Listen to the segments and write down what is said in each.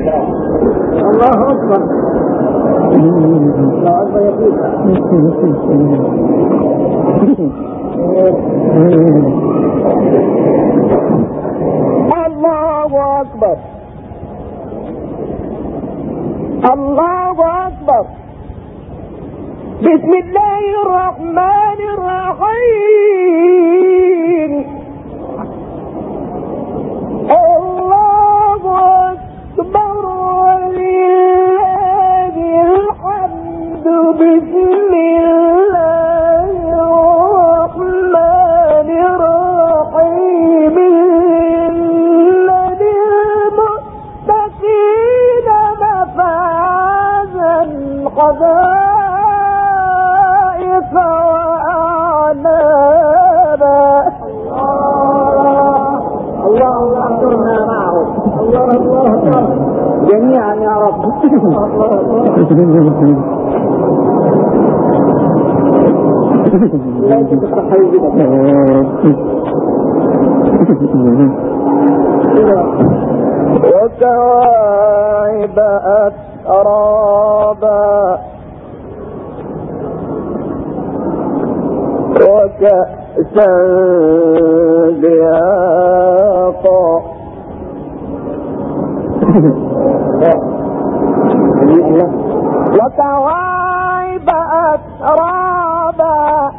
الله أكبر. الله أكبر. الله أكبر. بسم الله الرحمن الرحيم. الله أكبر. حدائق وأعنابا اللهم احضرنا معه الله الله. جميعا يا رب لا تتخيل وكواعب أترابا وكأسا دهاقا وكواعب أترابا.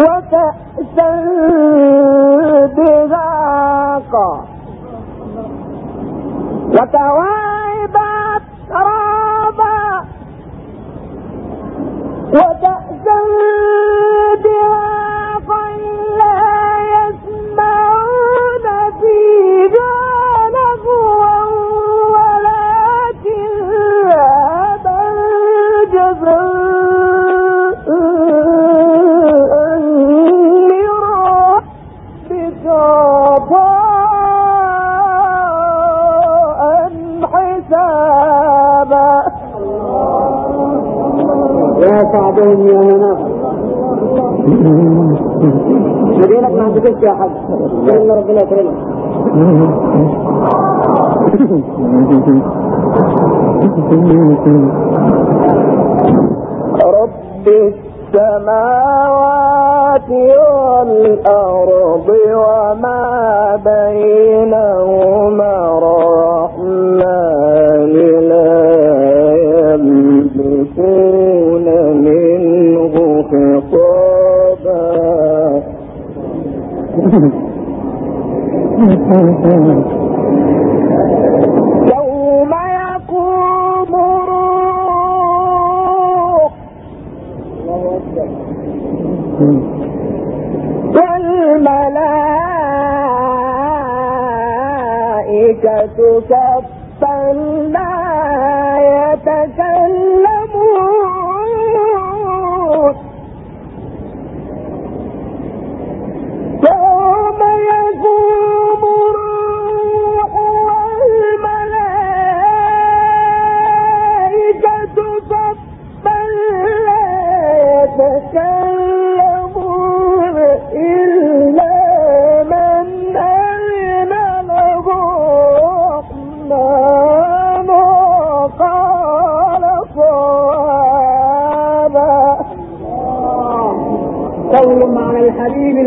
وكأسا دهاقا وكواعب أترابا وكأسا مدينك ما عندكش يا حاج إن ربنا يكرمك رب السماوات والأرض. والملائكة كفا لا يتكلمون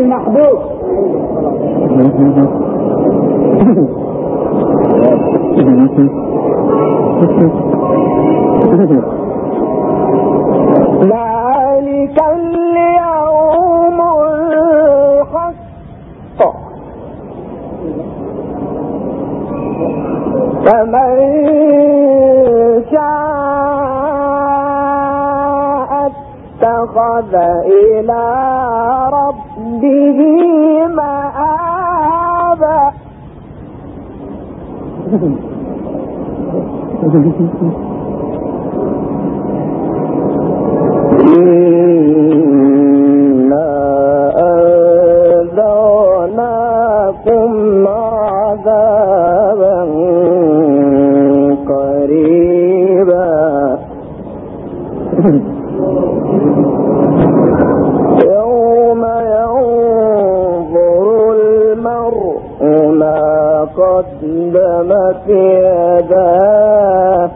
المحبوب ذلك اليوم الحق. فمن شاء اتخذ إلى ربه مآبا إنا أنذرناكم عذابا قريبا. يداه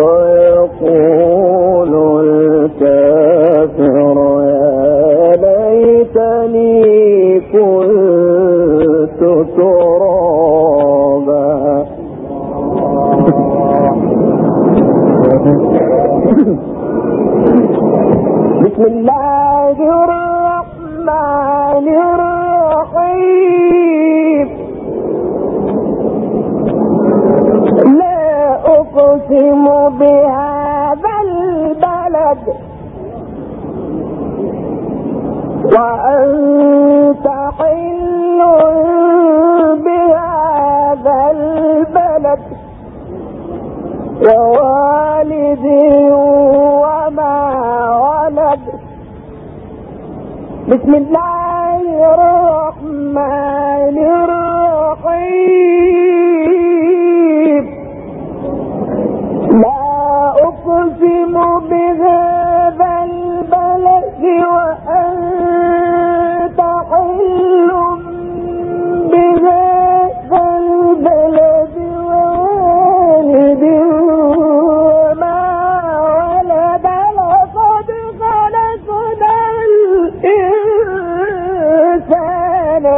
ويقول الكافر يا ليتني ترابا. بسم الله الرحمن الرحيم لا أقسم بهذا البلد وأنت حل بهذا البلد ووالد وما ولد. بسم الله الرحمن الرحيم.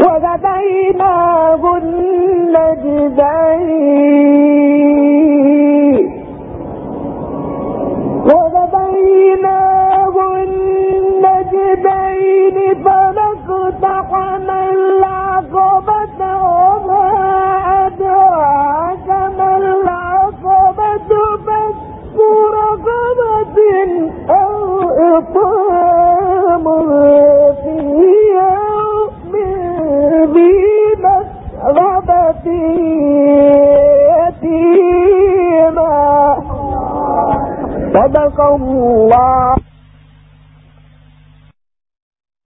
وهديناه النجدين.